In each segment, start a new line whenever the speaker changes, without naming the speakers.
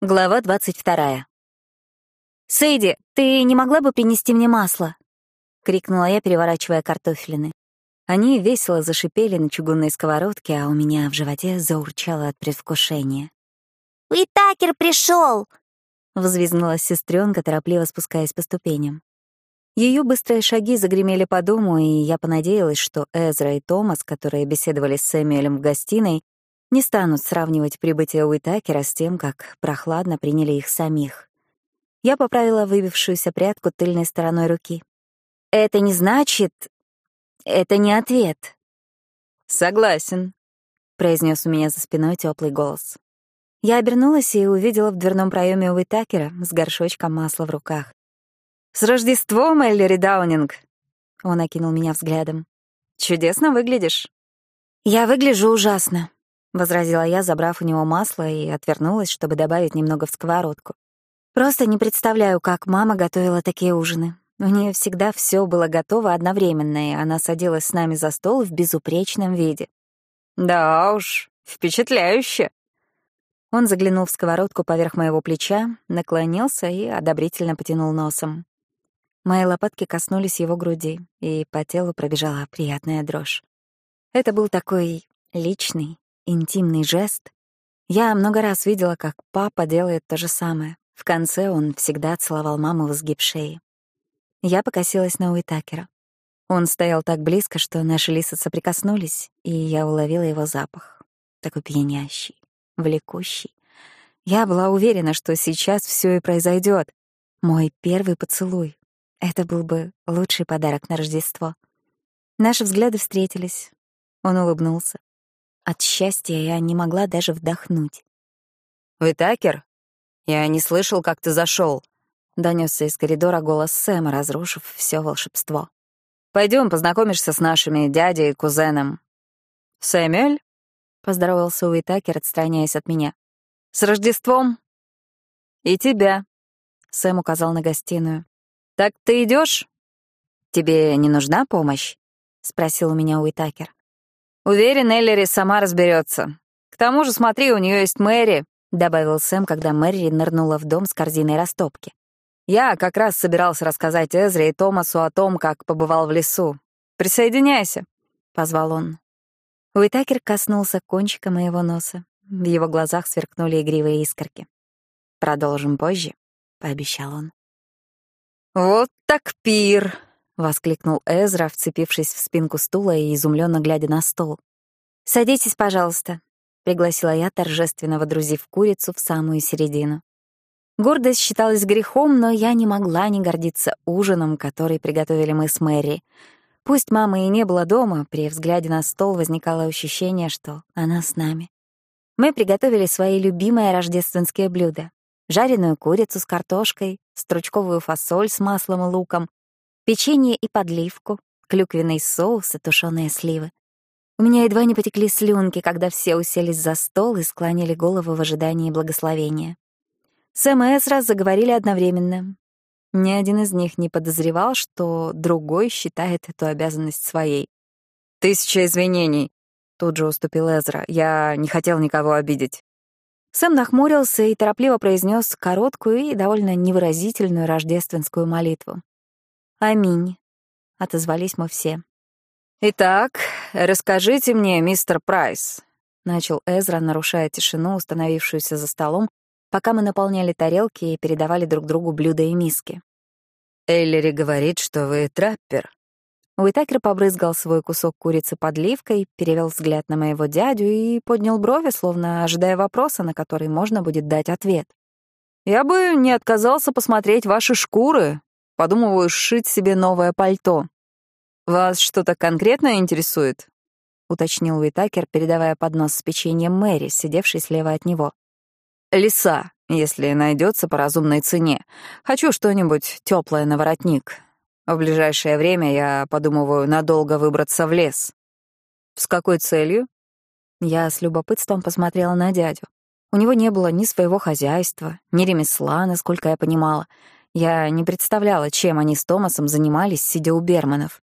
Глава двадцать вторая. «Сэйди, ты не могла бы принести мне масло?» — крикнула я, переворачивая картофелины. Они весело зашипели на чугунной сковородке, а у меня в животе заурчало от предвкушения.
«Уитакер пришел!
взвизгнула сестренка, торопливо спускаясь по ступеням. Ее быстрые шаги загремели по дому, и я понадеялась, что Эзра и Томас, которые беседовали с Сэмюэлем в гостиной, не станут сравнивать прибытие Уитакера с тем, как прохладно приняли их самих. Я поправила выбившуюся прядку тыльной стороной руки. «Это не значит... Это не ответ».
«Согласен», — произнес у меня за спиной теплый голос.
Я обернулась и увидела в дверном проеме Уитакера с горшочком масла в руках.
«С Рождеством, Эллири Даунинг!»
Он окинул меня взглядом.
«Чудесно выглядишь».
«Я выгляжу ужасно», — возразила я, забрав у него масло и отвернулась, чтобы добавить немного в сковородку. «Просто не представляю, как мама готовила такие ужины. У нее всегда все было готово одновременно, и она садилась с нами за стол в безупречном виде».
«Да уж, впечатляюще!»
Он заглянул в сковородку поверх моего плеча, наклонился и одобрительно потянул носом. Мои лопатки коснулись его груди, и по телу пробежала приятная дрожь. Это был такой личный, интимный жест. Я много раз видела, как папа делает то же самое. В конце он всегда целовал маму в изгиб шеи. Я покосилась на Уитакера. Он стоял так близко, что наши лица соприкоснулись, и я уловила его запах. Такой пьянящий, влекущий. Я была уверена, что сейчас все и произойдет. Мой первый поцелуй. Это был бы лучший подарок на Рождество. Наши взгляды встретились. Он улыбнулся. От счастья я не могла даже вдохнуть.
«Вы Такер? Я не слышал, как ты зашел.
Донесся из коридора голос Сэма, разрушив все волшебство.
Пойдем, познакомишься с нашими дядей и кузеном. Сэмюэль?
Поздоровался Уитакер, отстраняясь от меня.
С Рождеством? И тебя.
Сэм указал на гостиную.
Так ты идешь?
Тебе не нужна помощь? Спросил у меня Уитакер.
Уверен, Эллири сама разберется. К тому же, смотри, у нее есть Мэри,
добавил Сэм, когда Мэри нырнула в дом с корзиной растопки.
Я как раз собирался рассказать Эзре и Томасу о том, как побывал в лесу. Присоединяйся, позвал он.
Уитакер коснулся кончика моего носа. В его глазах сверкнули игривые искорки. «Продолжим позже», — пообещал он.
«Вот так пир!»
— воскликнул Эзра, вцепившись в спинку стула и изумленно глядя на стол. «Садитесь, пожалуйста», — пригласила я, торжественно водрузив курицу в самую середину. Гордость считалась грехом, но я не могла не гордиться ужином, который приготовили мы с Мэри. Пусть мамы и не было дома, при взгляде на стол возникало ощущение, что она с нами. Мы приготовили свои любимые рождественские блюда. Жареную курицу с картошкой, стручковую фасоль с маслом и луком, печенье и подливку, клюквенный соус и тушеные сливы. У меня едва не потекли слюнки, когда все уселись за стол и склонили голову в ожидании благословения. Сэм и Эсра заговорили одновременно. Ни один из них не подозревал, что другой считает эту обязанность своей.
«Тысяча извинений», — тут же уступил Эзра. «Я не хотел никого обидеть».
Сэм нахмурился и торопливо произнес короткую и довольно невыразительную рождественскую молитву. «Аминь», — отозвались мы все.
«Итак, расскажите мне, мистер Прайс», — начал Эзра, нарушая тишину, установившуюся за столом, пока мы наполняли тарелки и передавали друг другу блюда и миски. «Эллири говорит, что вы траппер».
Уитакер побрызгал свой кусок курицы подливкой, перевел взгляд на моего дядю и поднял брови, словно ожидая вопроса, на который можно будет дать ответ.
«Я бы не отказался посмотреть ваши шкуры, Подумываю сшить себе новое пальто. Вас что-то конкретно интересует? уточнил Уитакер, передавая поднос с печеньем Мэри, сидевшей слева от него. Лиса, если найдется по разумной цене. Хочу что-нибудь теплое на воротник. В ближайшее время я подумываю надолго выбраться в лес. С какой целью?
Я с любопытством посмотрела на дядю. У него не было ни своего хозяйства, ни ремесла, насколько я понимала. Я не представляла, чем они с Томасом занимались, сидя у Берманов.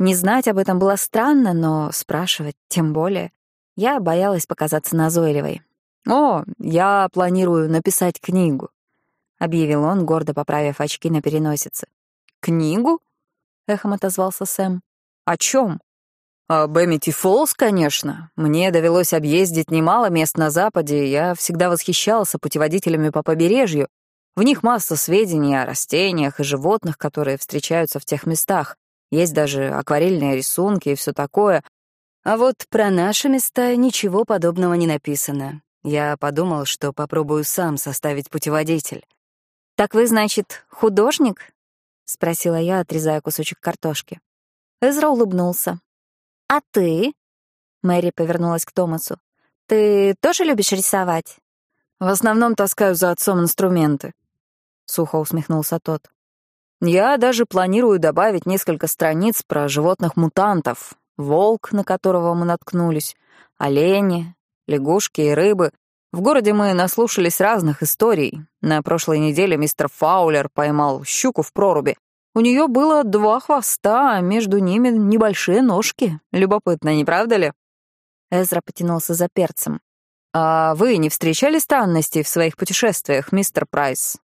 Не знать об этом было странно, но спрашивать тем более. Я боялась показаться назойливой.
«О, я планирую написать книгу», — объявил он, гордо поправив очки на переносице. «Книгу?» — эхом отозвался Сэм. «О чем?» «Об Эмити Фоллс, конечно. Мне довелось объездить немало мест на Западе, я всегда восхищался путеводителями по побережью. В них масса сведений о растениях и животных, которые встречаются в тех местах. Есть даже акварельные рисунки и все такое. А вот про наши места ничего подобного не написано. Я подумал, что попробую сам составить путеводитель.
«Так вы, значит, художник?» — спросила я, отрезая кусочек картошки. Эзра улыбнулся. «А ты?» — Мэри повернулась к Томасу. «Ты тоже любишь рисовать?»
«В основном таскаю за отцом инструменты», — сухо усмехнулся тот. «Я даже планирую добавить несколько страниц про животных-мутантов. Волк, на которого мы наткнулись, олени, лягушки и рыбы. В городе мы наслушались разных историй. На прошлой неделе мистер Фаулер поймал щуку в проруби. У нее было два хвоста, а между ними небольшие ножки. Любопытно, не правда ли? Эзра потянулся за перцем. «А вы не встречали странностей в своих путешествиях, мистер Прайс?»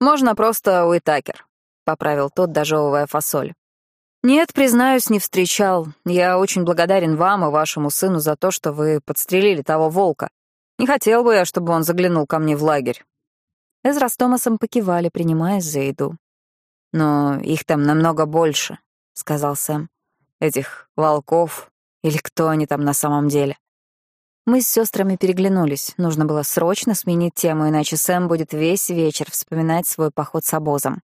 «Можно просто Уитакер», — поправил тот, дожевывая фасоль. «Нет, признаюсь, не встречал. Я очень благодарен вам и вашему сыну за то, что вы подстрелили того волка. Не хотел бы я, чтобы он заглянул ко мне в лагерь». Эзра с Томасом покивали, принимаясь за еду. «Но их там намного больше», — сказал Сэм. «Этих волков, или кто они там на самом деле?» Мы с сестрами переглянулись. Нужно было срочно сменить тему, иначе Сэм будет весь вечер вспоминать свой поход с обозом.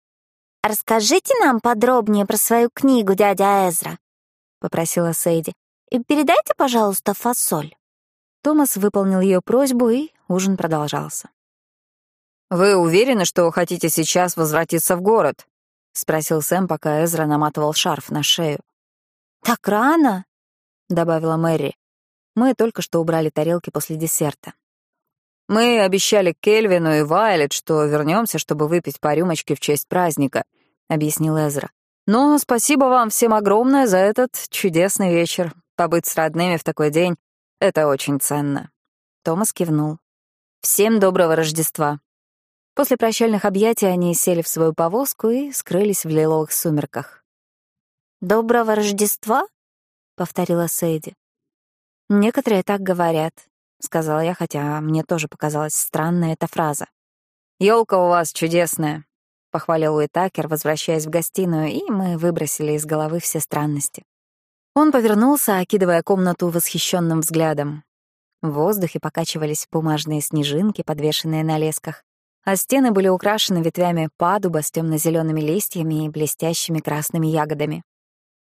«Расскажите нам подробнее про свою книгу, дядя Эзра», — попросила Сейди. «И передайте, пожалуйста, фасоль».
Томас выполнил ее просьбу, и ужин продолжался.
«Вы уверены, что хотите сейчас возвратиться в город?» — спросил Сэм, пока Эзра наматывал шарф на шею.
«Так рано?»
— добавила Мэри. Мы только что убрали тарелки после десерта.
«Мы обещали Кельвину и Вайлет, что вернемся, чтобы выпить по рюмочке в честь праздника», — объяснил Эзра. «Но спасибо вам всем огромное за этот чудесный вечер. Побыть с родными в такой день — это очень ценно».
Томас кивнул. «Всем доброго Рождества», После прощальных объятий они сели в свою повозку и скрылись в лиловых сумерках.
«Доброго Рождества?» — повторила Сэйди.
«Некоторые так говорят», — сказала я, хотя мне тоже показалась странная эта фраза.
«Ёлка у вас чудесная», — похвалил
Уитакер, возвращаясь в гостиную, и мы выбросили из головы все странности. Он повернулся, окидывая комнату восхищенным взглядом. В воздухе покачивались бумажные снежинки, подвешенные на лесках а стены были украшены ветвями падуба с темно-зелеными листьями и блестящими красными ягодами.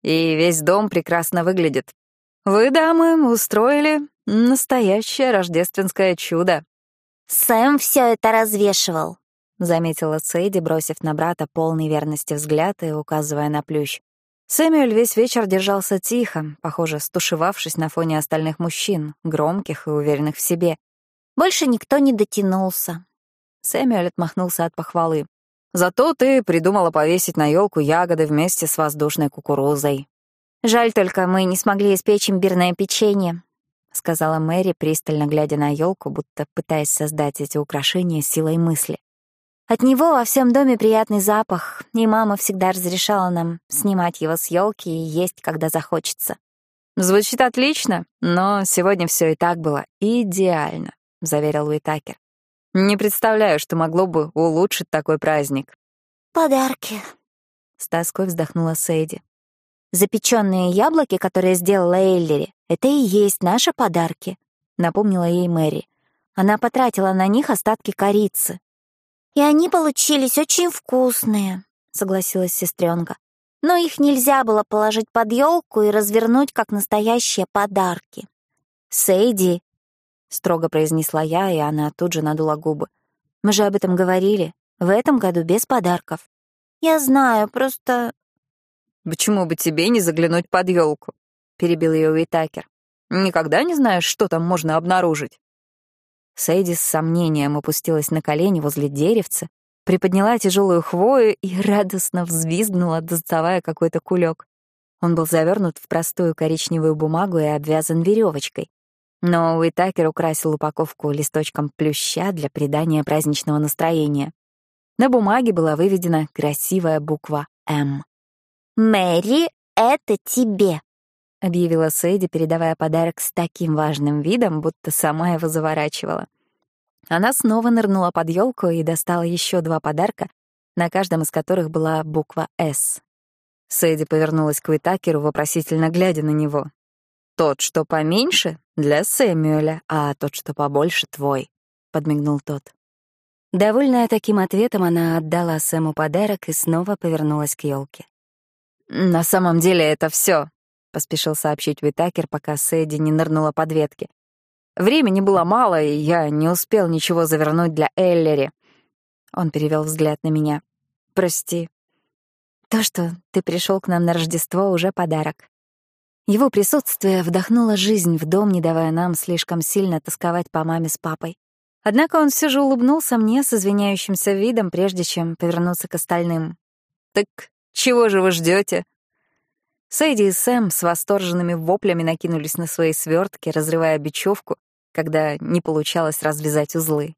И весь дом прекрасно выглядит. Вы, дамы, устроили настоящее рождественское чудо.
Сэм все это развешивал,
заметила Сейди, бросив на брата полный верности взгляд и указывая на плющ. Сэмюэль весь вечер держался тихо, похоже, стушевавшись на фоне остальных мужчин, громких и уверенных в себе.
Больше никто не дотянулся.
Сэмюэль отмахнулся от похвалы.
«Зато ты придумала повесить на елку ягоды вместе с воздушной кукурузой».
«Жаль только, мы не смогли испечь имбирное печенье», — сказала Мэри, пристально глядя на елку, будто пытаясь создать эти украшения силой мысли. От него во всем доме приятный запах, и мама всегда разрешала нам снимать его с елки и есть, когда захочется.
«Звучит отлично, но сегодня все и так было идеально», — заверил Уитакер. Не представляю, что могло бы улучшить такой праздник.
«Подарки», — с тоской вздохнула Сэйди. «Запеченные яблоки, которые сделала Эллири, это и есть наши подарки», — напомнила ей Мэри. Она потратила на них остатки корицы. «И они получились очень вкусные», — согласилась сестренка. «Но их нельзя было положить под елку и развернуть, как настоящие подарки». Сейди — строго произнесла я, и она тут же надула губы. «Мы же об этом говорили. В этом году без подарков». «Я знаю, просто...»
«Почему бы тебе не заглянуть под елку? перебил ее Уитакер. «Никогда не знаешь, что там можно обнаружить».
Сейди с сомнением опустилась на колени возле деревца, приподняла тяжелую хвою и радостно взвизгнула, доставая какой-то кулек. Он был завернут в простую коричневую бумагу и обвязан веревочкой. Но Уитакер украсил упаковку листочком плюща для придания праздничного настроения. На бумаге была выведена красивая буква «М».
«Мэри, это тебе», —
объявила Сэйди, передавая подарок с таким важным видом, будто сама его заворачивала. Она снова нырнула под елку и достала еще два подарка, на каждом из которых была буква «С». Сэйди повернулась к Уитакеру, вопросительно глядя на него. «Тот, что поменьше, для Сэмюэля, а тот, что побольше, твой», — подмигнул тот. Довольная таким ответом, она отдала Сэму подарок и снова повернулась к елке. «На самом деле это все, поспешил сообщить Уитакер, пока Сэдди не нырнула под ветки. «Времени было мало, и я не успел ничего завернуть для Эллери». Он перевел взгляд на меня. «Прости». «То, что ты пришел к нам на Рождество, уже подарок». Его присутствие вдохнуло жизнь в дом, не давая нам слишком сильно тосковать по маме с папой. Однако он все же улыбнулся мне с извиняющимся видом, прежде чем повернуться к остальным. «Так чего же вы ждете? Сэйди и Сэм с восторженными воплями накинулись на свои свертки, разрывая бечевку, когда не получалось развязать узлы.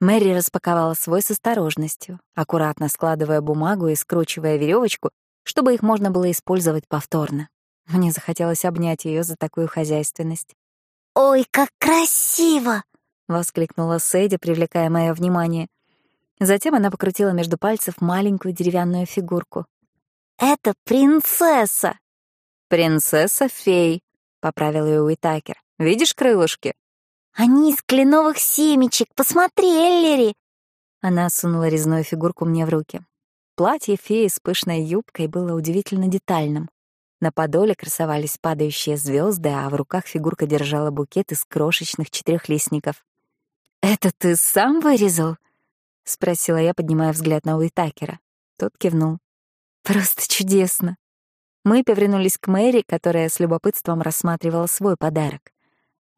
Мэри распаковала свой с осторожностью, аккуратно складывая бумагу и скручивая веревочку, чтобы их можно было использовать повторно. Мне захотелось обнять ее за такую хозяйственность.
«Ой, как красиво!»
— воскликнула Сэйди, привлекая мое внимание. Затем она покрутила между пальцев маленькую деревянную фигурку.
«Это принцесса!»
«Принцесса-фей», — поправил ее Уитакер. «Видишь крылышки?»
«Они из кленовых семечек, посмотри, Эллери!»
Она сунула резную фигурку мне в руки. Платье феи с пышной юбкой было удивительно детальным. На подоле красовались падающие звезды, а в руках фигурка держала букет из крошечных четырехлистников. «Это ты сам вырезал?» — спросила я, поднимая взгляд на Уитакера. Тот кивнул. Просто чудесно. Мы повернулись к Мэри, которая с любопытством рассматривала свой подарок.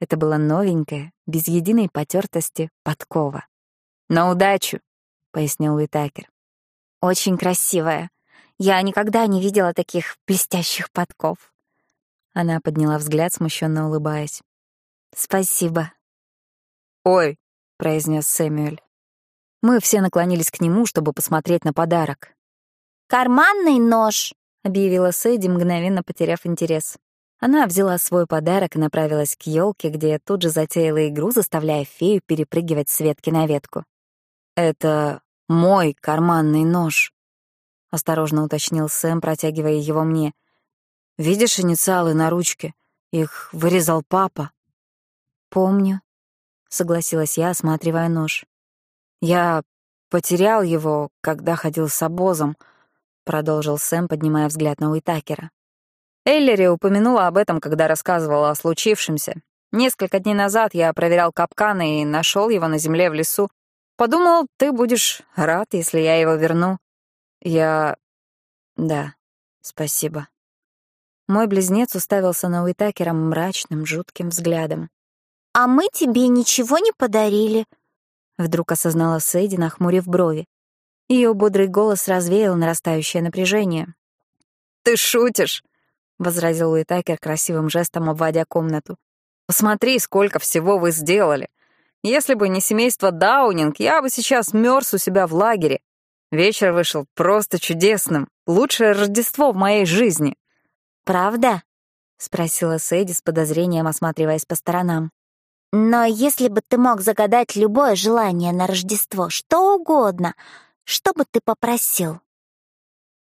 Это была новенькая, без единой потертости, подкова. «На удачу», — пояснил Уитакер.
«Очень красивая. Я никогда не видела таких блестящих подков».
Она подняла взгляд, смущенно улыбаясь.
«Спасибо».
«Ой», — произнес Сэмюэль. Мы все наклонились к нему, чтобы посмотреть на подарок.
«Карманный нож», —
объявила Сэдди, мгновенно потеряв интерес. Она взяла свой подарок и направилась к елке, где тут же затеяла игру, заставляя фею перепрыгивать с ветки на ветку. «Это мой карманный нож», — осторожно уточнил Сэм, протягивая его мне. «Видишь инициалы на ручке? Их вырезал папа».
«Помню», —
согласилась я, осматривая нож. «Я потерял его, когда ходил с обозом», — продолжил Сэм, поднимая взгляд на Уитакера. Эллери упомянула об этом, когда рассказывала о случившемся. Несколько дней назад я проверял капкан и нашел его на земле в лесу. Подумал, ты будешь рад, если я его верну. Я... Да, спасибо. Мой близнец уставился на Уитакера мрачным, жутким взглядом.
«А мы тебе ничего не подарили», — вдруг осознала Сэйди, нахмурив брови.
Ее бодрый голос развеял нарастающее напряжение. «Ты шутишь!» — возразил Уитакер красивым жестом, обводя комнату. «Посмотри, сколько всего вы сделали! Если бы не семейство Даунинг, я бы сейчас мерз у себя в лагере. Вечер вышел просто чудесным. Лучшее Рождество в моей жизни».
«Правда?» — спросила Сэйди с подозрением, осматриваясь по сторонам. «Но если бы ты мог загадать любое желание на Рождество, что угодно, что бы ты попросил?»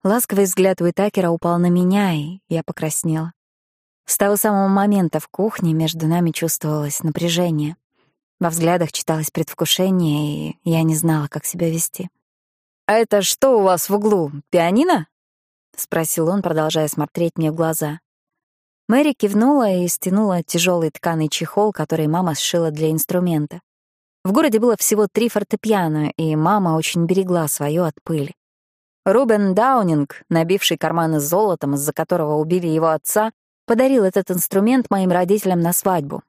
Ласковый взгляд Уитакера упал на меня, и я покраснела. С того самого момента в кухне между нами чувствовалось напряжение. Во взглядах читалось предвкушение, и я не знала, как себя вести. «А это что у вас в углу, пианино?» — спросил он, продолжая смотреть мне в глаза. Мэри кивнула и стянула тяжелый тканый чехол, который мама сшила для инструмента. В городе было всего три фортепиано, и мама очень берегла свое от пыли. Рубен Даунинг, набивший карманы золотом, из-за которого убили его отца, подарил этот инструмент моим родителям на свадьбу.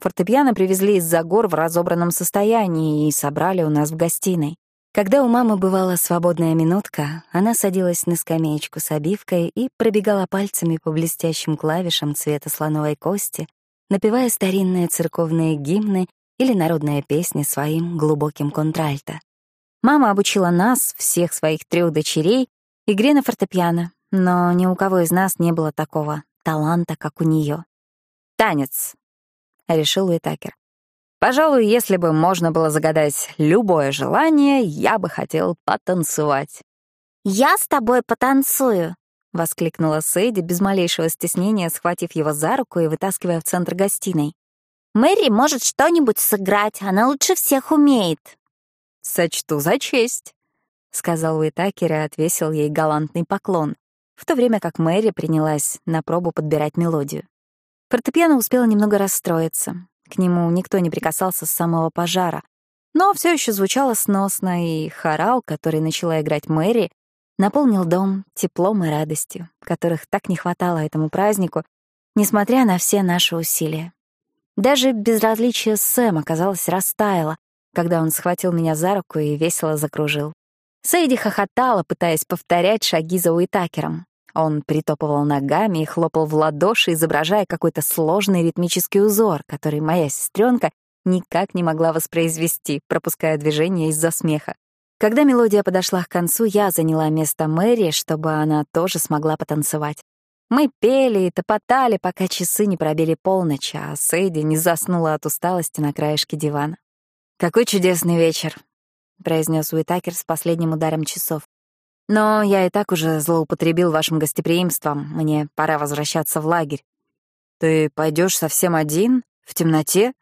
Фортепиано привезли из-за гор в разобранном состоянии и собрали у нас в гостиной. Когда у мамы бывала свободная минутка, она садилась на скамеечку с обивкой и пробегала пальцами по блестящим клавишам цвета слоновой кости, напевая старинные церковные гимны или народные песни своим глубоким контральто. Мама обучила нас, всех своих трех дочерей, игре на фортепиано, но ни у кого из нас не было такого таланта, как у нее. «Танец», — решил Уитакер. «Пожалуй, если бы можно было загадать любое желание, я бы хотел потанцевать».
«Я с тобой потанцую», —
воскликнула Сэйди без малейшего стеснения, схватив его за руку и вытаскивая в центр гостиной.
«Мэри может что-нибудь сыграть, она лучше всех умеет».
«Сочту за честь», — сказал Уитакер и отвесил ей галантный поклон, в то время как Мэри принялась на пробу подбирать мелодию. Фортепиано успела немного расстроиться. К нему никто не прикасался с самого пожара. Но все еще звучало сносно, и хорал, который начала играть Мэри, наполнил дом теплом и радостью, которых так не хватало этому празднику, несмотря на все наши усилия. Даже безразличие Сэма, казалось, растаяло, когда он схватил меня за руку и весело закружил. Сейди хохотала, пытаясь повторять шаги за Уитакером. Он притопывал ногами и хлопал в ладоши, изображая какой-то сложный ритмический узор, который моя сестренка никак не могла воспроизвести, пропуская движение из-за смеха. Когда мелодия подошла к концу, я заняла место Мэри, чтобы она тоже смогла потанцевать. Мы пели и топотали, пока часы не пробили полночь, а Сейди не заснула от усталости на краешке дивана. «Какой чудесный вечер», — произнес Уитакер с последним ударом часов. Но я и так уже злоупотребил вашим гостеприимством. Мне пора возвращаться в лагерь. Ты пойдешь совсем один? В темноте?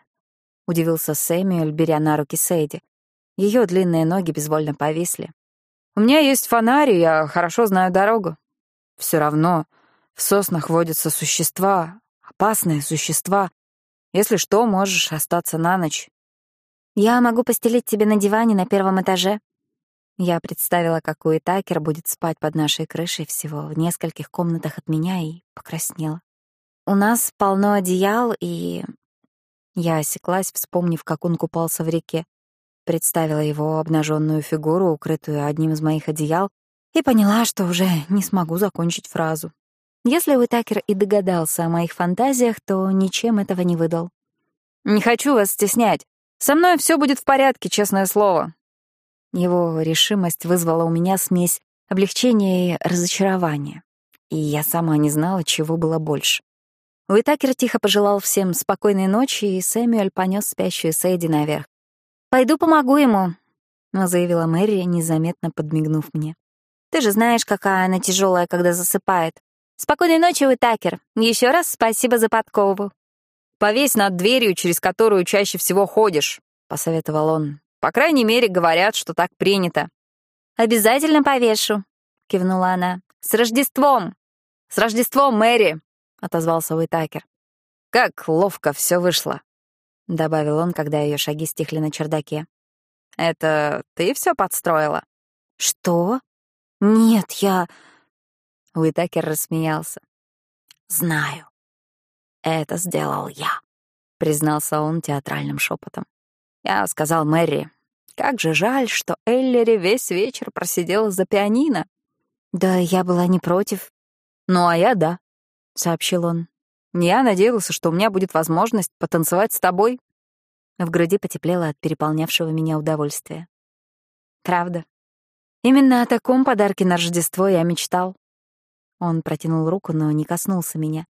Удивился Сэмюэль, беря на руки Сейди. Ее длинные ноги безвольно повисли. У меня есть фонарь, я хорошо знаю дорогу. Все равно в соснах водятся существа, опасные существа. Если что, можешь остаться на ночь.
Я могу постелить тебе на диване на первом этаже,
я представила, как Уитакер будет спать под нашей крышей всего в нескольких комнатах от меня и покраснела. У нас полно одеял, и... Я осеклась, вспомнив, как он купался в реке. Представила его обнаженную фигуру, укрытую одним из моих одеял, и поняла, что уже не смогу закончить фразу. Если Уитакер и догадался о моих фантазиях, то ничем этого не выдал. «Не хочу вас стеснять. Со мной все будет в порядке, честное слово. Его решимость вызвала у меня смесь облегчения и разочарования. И я сама не знала, чего было больше. Уитакер тихо пожелал всем спокойной ночи, и Сэмюэль понес спящую Сэйди наверх.
«Пойду помогу ему», —
заявила Мэри, незаметно подмигнув мне.
«Ты же знаешь, какая она тяжелая, когда засыпает. Спокойной ночи, Уитакер. Еще раз спасибо за подкову».
«Повесь над дверью, через которую чаще всего ходишь», — посоветовал он, по крайней мере, говорят, что так принято.
«Обязательно повешу», — кивнула она. «С Рождеством!»
«С Рождеством, Мэри!» — отозвался Уитакер. «Как ловко все вышло», — добавил он, когда ее шаги стихли на чердаке. «Это ты все подстроила?»
«Что? Нет, я...»
Уитакер рассмеялся.
«Знаю. Это сделал я», — признался он театральным шепотом.
Я сказал Мэри, как же жаль, что Эллери весь вечер просидела за пианино.
Да, я была не против.
Ну, а я да, —
сообщил он.
Я надеялся, что у меня будет возможность потанцевать с тобой.
В груди потеплело от переполнявшего меня удовольствия. Правда. Именно о таком подарке на Рождество я мечтал. Он протянул руку, но не коснулся меня.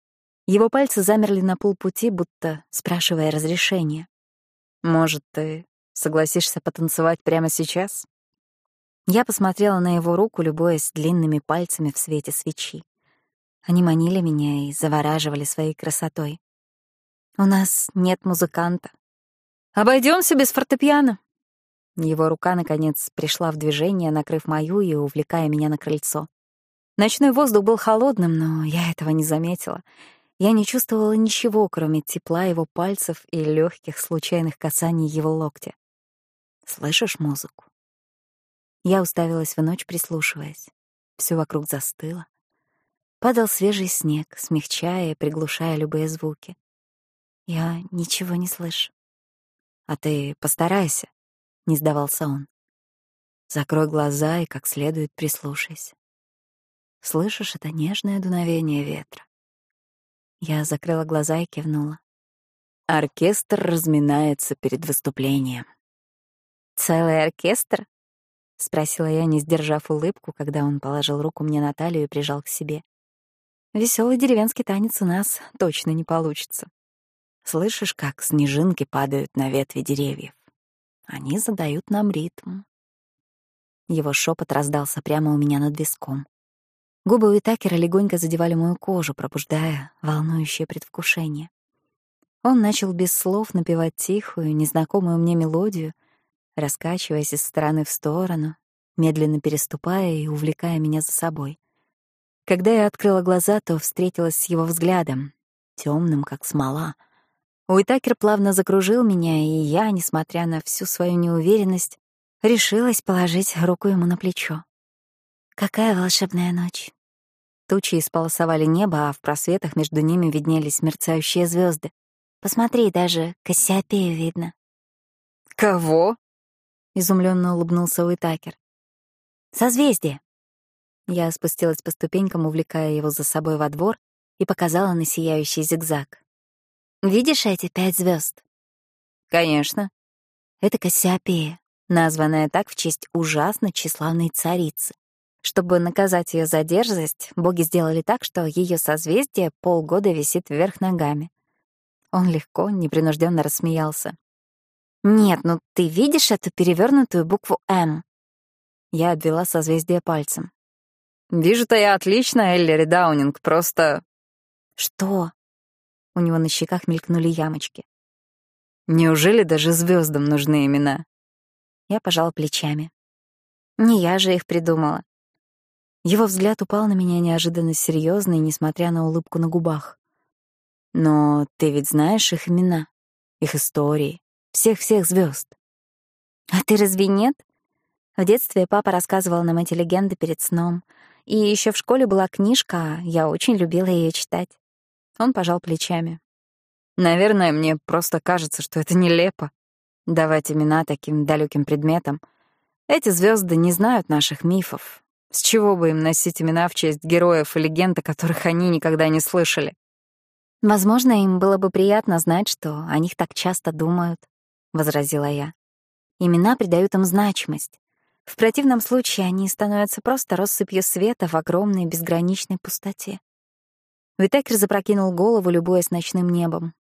Его пальцы замерли на полпути, будто спрашивая разрешения. Может, ты согласишься потанцевать прямо сейчас? Я посмотрела на его руку, любуясь длинными пальцами в свете свечи. Они манили меня и завораживали своей красотой. У нас нет музыканта.
Обойдемся без фортепиано.
Его рука, наконец, пришла в движение, накрыв мою и увлекая меня на крыльцо. Ночной воздух был холодным, но я этого не заметила — я не чувствовала ничего, кроме тепла его пальцев и легких случайных касаний его локтя. «Слышишь музыку?» Я уставилась в ночь, прислушиваясь. Все вокруг застыло. Падал свежий снег, смягчая и приглушая любые звуки. Я ничего не слышу. «А ты постарайся», — не сдавался он. «Закрой глаза и как следует прислушайся. Слышишь это нежное дуновение ветра? Я закрыла глаза и кивнула.
Оркестр разминается перед выступлением.
«Целый оркестр?» — спросила я, не сдержав улыбку, когда он положил руку мне на талию и прижал к себе. Веселый деревенский танец у нас точно не получится.
Слышишь, как снежинки падают на ветви деревьев? Они задают нам ритм.
Его шепот раздался прямо у меня над виском. Губы Уитакера легонько задевали мою кожу, пробуждая волнующее предвкушение. Он начал без слов напевать тихую, незнакомую мне мелодию, раскачиваясь из стороны в сторону, медленно переступая и увлекая меня за собой. Когда я открыла глаза, то встретилась с его взглядом, темным, как смола. Уитакер плавно закружил меня, и я, несмотря на всю свою неуверенность, решилась положить руку ему на плечо. «Какая волшебная ночь!» Тучи исполосовали небо, а в просветах между ними виднелись мерцающие звезды. Посмотри, даже Кассиопею видно.
«Кого?»
— изумленно улыбнулся Уитакер. «Созвездие». Я спустилась по ступенькам, увлекая его за собой во двор, и показала на сияющий зигзаг. «Видишь эти пять звезд?
«Конечно».
Это Кассиопея, названная так в честь ужасно тщеславной царицы. Чтобы наказать ее за дерзость, боги сделали так, что ее созвездие полгода висит вверх ногами. Он легко, непринужденно рассмеялся. «Нет, ну ты видишь эту перевернутую букву «М»?» Я обвела созвездие пальцем.
«Вижу-то я отлично, Эллири Даунинг, просто...»
«Что?» У него на щеках мелькнули ямочки.
«Неужели даже звездам нужны имена?»
Я пожала плечами. Не я же их придумала. Его взгляд упал на меня неожиданно серьезный, несмотря на улыбку на губах.
Но ты ведь знаешь их имена, их истории, всех-всех звезд.
А ты разве нет? В детстве папа рассказывал нам эти легенды перед сном. И еще в школе была книжка, я очень любила ее читать. Он пожал плечами.
Наверное, мне просто кажется, что это нелепо — давать имена таким далеким предметам. Эти звезды не знают наших мифов, с чего бы им носить имена в честь героев и легенд, о которых они никогда не слышали?
«Возможно, им было бы приятно знать, что о них так часто думают», — возразила я. «Имена придают им значимость. В противном случае они становятся просто россыпью света в огромной безграничной пустоте». Витекер запрокинул голову, любуясь ночным небом.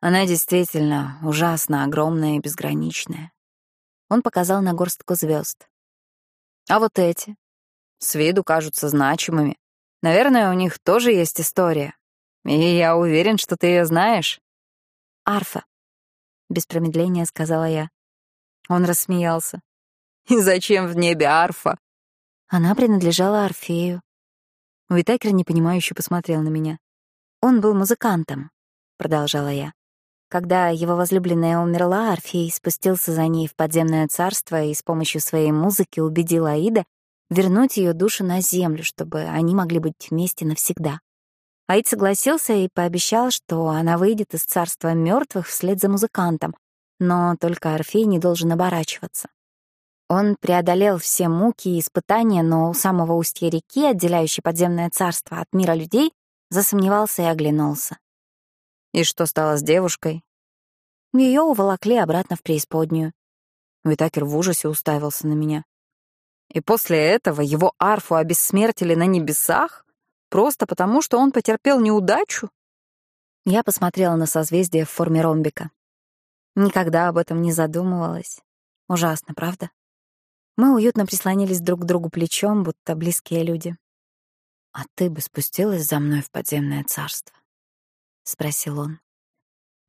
«Она действительно ужасно огромная и безграничная».
Он показал на горстку звезд.
«А вот эти? С виду кажутся значимыми. Наверное, у них тоже есть история. И я уверен, что ты ее знаешь.
Арфа, без промедления сказала я.
Он рассмеялся. И зачем в небе арфа?
Она принадлежала Орфею. Уитакер непонимающе посмотрел на меня. Он был музыкантом, продолжала я. Когда его возлюбленная умерла, Орфей спустился за ней в подземное царство и с помощью своей музыки убедил Аида вернуть ее душу на землю, чтобы они могли быть вместе навсегда. Аид согласился и пообещал, что она выйдет из царства мертвых вслед за музыкантом, но только Орфей не должен оборачиваться. Он преодолел все муки и испытания, но у самого устья реки, отделяющей подземное царство от мира людей, засомневался и оглянулся.
И что стало с девушкой?
Ее уволокли обратно в преисподнюю.
Витакер в ужасе уставился на меня. И после этого его арфу обессмертили на небесах? Просто потому, что он потерпел неудачу?
Я посмотрела на созвездие в форме ромбика. Никогда об этом не задумывалась. Ужасно, правда? Мы уютно прислонились друг к другу плечом, будто близкие люди.
«А ты бы спустилась за мной в подземное царство?» — спросил он.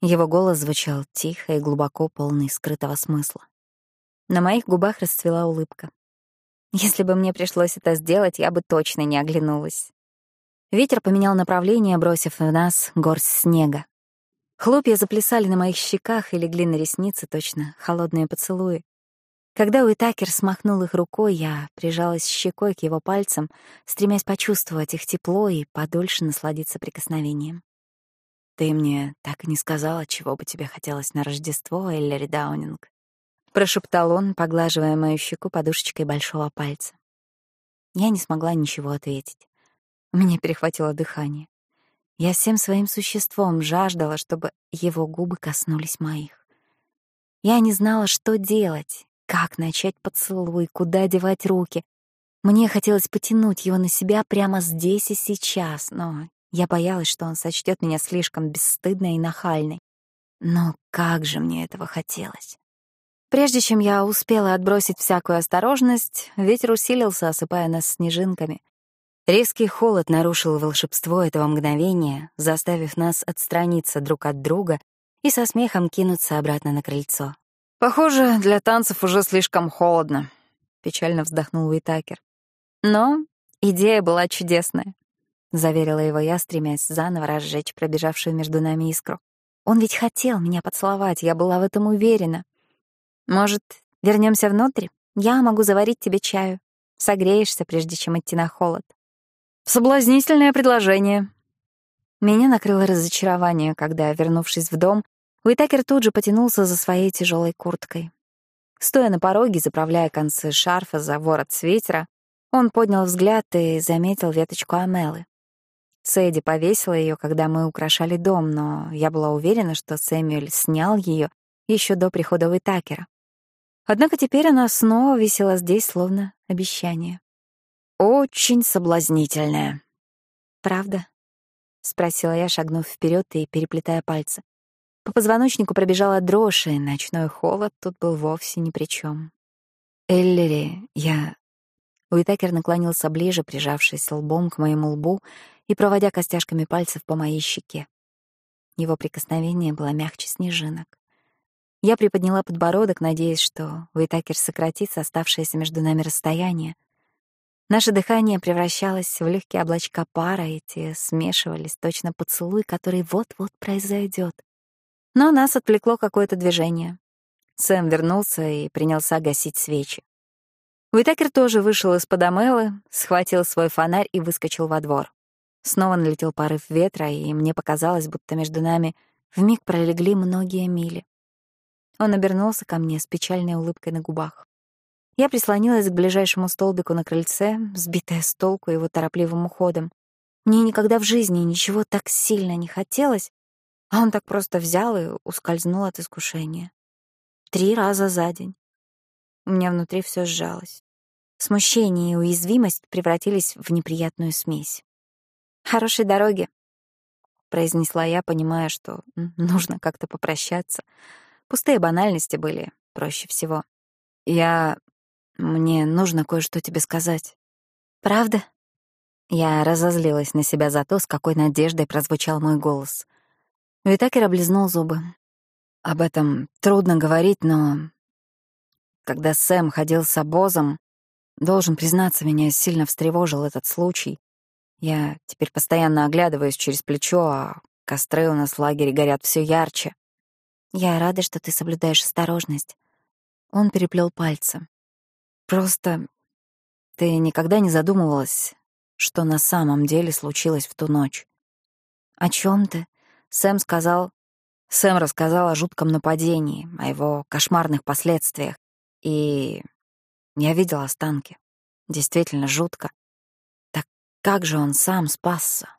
Его голос звучал тихо и глубоко, полный скрытого смысла. На моих губах расцвела улыбка. Если бы мне пришлось это сделать, я бы точно не оглянулась. Ветер поменял направление, бросив в нас горсть снега. Хлопья заплясали на моих щеках и легли на ресницы, точно холодные поцелуи. Когда Уитакер смахнул их рукой, я прижалась щекой к его пальцам, стремясь почувствовать их тепло и подольше насладиться прикосновением.
«Ты мне так и не сказала, чего бы тебе хотелось на Рождество, Эллири Даунинг», —
прошептал он, поглаживая мою щеку подушечкой большого пальца. Я не смогла ничего ответить. У меня перехватило дыхание. Я всем своим существом жаждала, чтобы его губы коснулись моих. Я не знала, что делать, как начать поцелуй, куда девать руки. Мне хотелось потянуть его на себя прямо здесь и сейчас, но я боялась, что он сочтет меня слишком бесстыдной и нахальной. Но как же мне этого хотелось. Прежде чем я успела отбросить всякую осторожность, ветер усилился, осыпая нас снежинками. Резкий холод нарушил волшебство этого мгновения, заставив нас отстраниться друг от друга и со смехом кинуться обратно на крыльцо.
«Похоже, для танцев уже слишком холодно», — печально вздохнул Уитакер.
«Но идея была чудесная», — заверила его я, стремясь заново разжечь пробежавшую между нами искру. «Он ведь хотел меня поцеловать, я была в этом уверена. Может, вернемся внутрь? Я могу заварить тебе чаю. Согреешься, прежде чем идти на холод».
Соблазнительное предложение.
Меня накрыло разочарование, когда, вернувшись в дом, Уитакер тут же потянулся за своей тяжелой курткой. Стоя на пороге, заправляя концы шарфа за ворот свитера, он поднял взгляд и заметил веточку амелы. Сэдди повесила ее, когда мы украшали дом, но я была уверена, что Сэмюэль снял ее еще до прихода Уитакера. Однако теперь она снова висела здесь, словно обещание.
Очень соблазнительная.
Правда? спросила я, шагнув вперед и переплетая пальцы. По позвоночнику пробежала дрожь, и ночной холод тут был вовсе ни при чем.
Эллери, я...
Уитакер наклонился ближе, прижавшись лбом к моему лбу и проводя костяшками пальцев по моей щеке. Его прикосновение было мягче снежинок. Я приподняла подбородок, надеясь, что Уитакер сократит оставшееся между нами расстояние, Наше дыхание превращалось в легкие облачка пара, и те смешивались, точно поцелуй, который вот-вот произойдет. Но нас отвлекло какое-то движение. Сэм вернулся и принялся гасить свечи. Уитакер тоже вышел из-под Амелы, схватил свой фонарь и выскочил во двор. Снова налетел порыв ветра, и мне показалось, будто между нами вмиг пролегли многие мили. Он обернулся ко мне с печальной улыбкой на губах. Я прислонилась к ближайшему столбику на крыльце, сбитая с толку его торопливым уходом. Мне никогда в жизни ничего так сильно не хотелось, а он так просто взял и ускользнул от искушения. Три раза за день. У меня внутри все сжалось. Смущение и уязвимость превратились в неприятную смесь. «Хорошей дороги», — произнесла я, понимая, что нужно как-то попрощаться. Пустые банальности были проще всего.
«Я мне нужно кое-что тебе сказать.
Правда?
Я разозлилась на себя за то, с какой надеждой прозвучал мой голос. Витакер облизнул зубы. Об этом трудно говорить, но... Когда Сэм ходил с обозом, должен признаться, меня сильно встревожил этот случай. Я теперь постоянно оглядываюсь через плечо, а костры у нас в лагере горят все ярче.
Я рада, что ты соблюдаешь осторожность. Он переплел пальцы.
Просто ты никогда не задумывалась, что на самом деле случилось в ту ночь?
О чем ты? Сэм сказал...
Сэм рассказал о жутком нападении, о его кошмарных последствиях. И я видел останки. Действительно жутко. Так как же он сам спасся?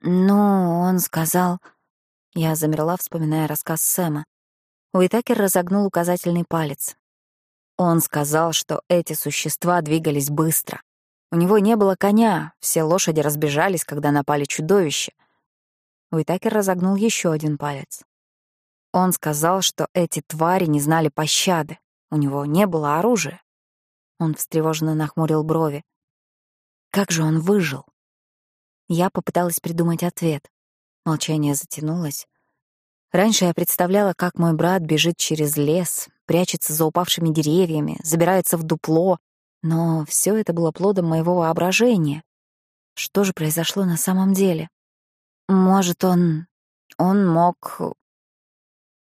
Ну, он сказал... Я замерла, вспоминая рассказ Сэма. Уитакер разогнул указательный палец.
Он сказал, что эти существа двигались быстро. У него не было коня, все лошади разбежались, когда напали чудовища. Уитакер разогнул еще один палец. Он сказал, что эти твари не знали пощады, у него не было оружия. Он встревоженно нахмурил брови. Как же он выжил? Я попыталась придумать ответ. Молчание затянулось. Раньше я представляла, как мой брат бежит через лес, прячется за упавшими деревьями, забирается в дупло, но все это было плодом моего воображения. Что же произошло на самом деле? Может, он... он мог...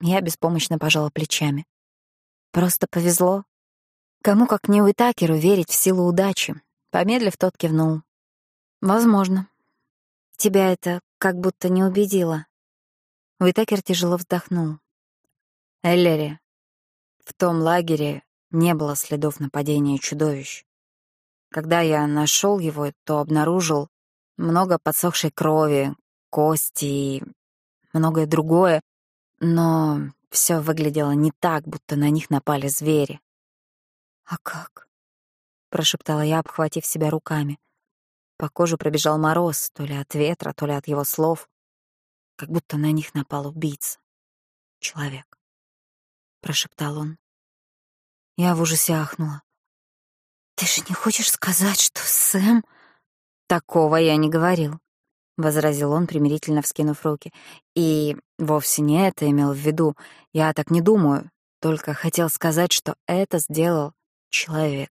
Я беспомощно пожала плечами. Просто повезло. Кому как не Уитакеру верить в силу удачи. Помедлив, тот кивнул. Возможно. Тебя это как будто не убедило. Уитакер тяжело вздохнул. Эллери, в том лагере не было следов нападения чудовищ. Когда я нашел его, то обнаружил много подсохшей крови,
кости и многое другое, но все выглядело не так, будто на них напали звери.
«А как?»
— прошептала я, обхватив себя руками. По коже пробежал мороз, то ли от ветра, то ли от его слов, как будто на них напал убийца. Человек. Прошептал он. Я в ужасе ахнула.
«Ты же не хочешь сказать, что Сэм...»
«Такого я не говорил», — возразил он, примирительно вскинув руки. «И вовсе не это имел в виду. Я так не думаю. Только хотел сказать, что это сделал человек.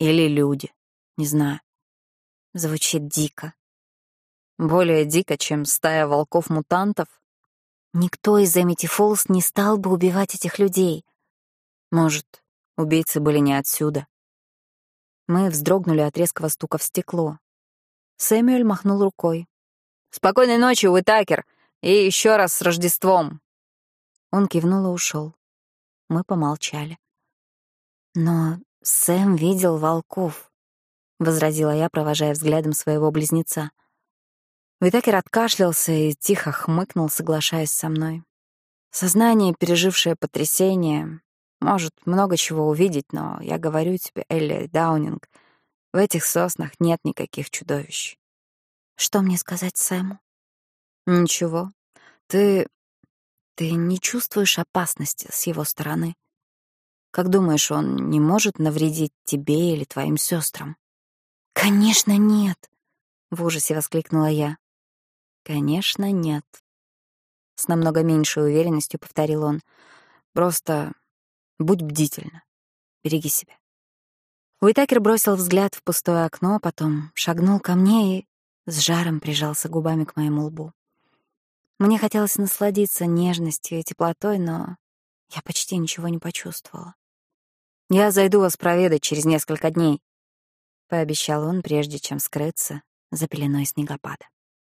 Или люди. Не знаю.
Звучит дико.
Более дико, чем стая волков-мутантов.
Никто из Эмити Фолс не стал бы убивать этих людей.
Может, убийцы были не отсюда. Мы вздрогнули от резкого стука в стекло. Сэмюэль махнул рукой. «Спокойной ночи, Уитакер! И еще раз с Рождеством!» Он кивнул и ушел. Мы помолчали.
«Но Сэм видел волков», — возразила я, провожая взглядом своего близнеца.
Уитакер откашлялся и тихо хмыкнул, соглашаясь со мной. Сознание, пережившее потрясение, может много чего увидеть, но я говорю тебе, Элли Даунинг, в этих соснах нет никаких чудовищ.
Что мне сказать Сэму?
Ничего. Ты... ты не чувствуешь опасности с его стороны. Как думаешь, он не может навредить тебе или твоим сестрам?
Конечно, нет,
в ужасе воскликнула я. Конечно, нет. С намного меньшей уверенностью повторил он. Просто будь бдительна. Береги себя. Уитакер бросил взгляд в пустое окно, потом шагнул ко мне и с жаром прижался губами к моему лбу. Мне хотелось насладиться нежностью и теплотой, но я почти ничего не почувствовала. «Я зайду вас проведать через несколько дней», — пообещал он, прежде чем скрыться за пеленой снегопада.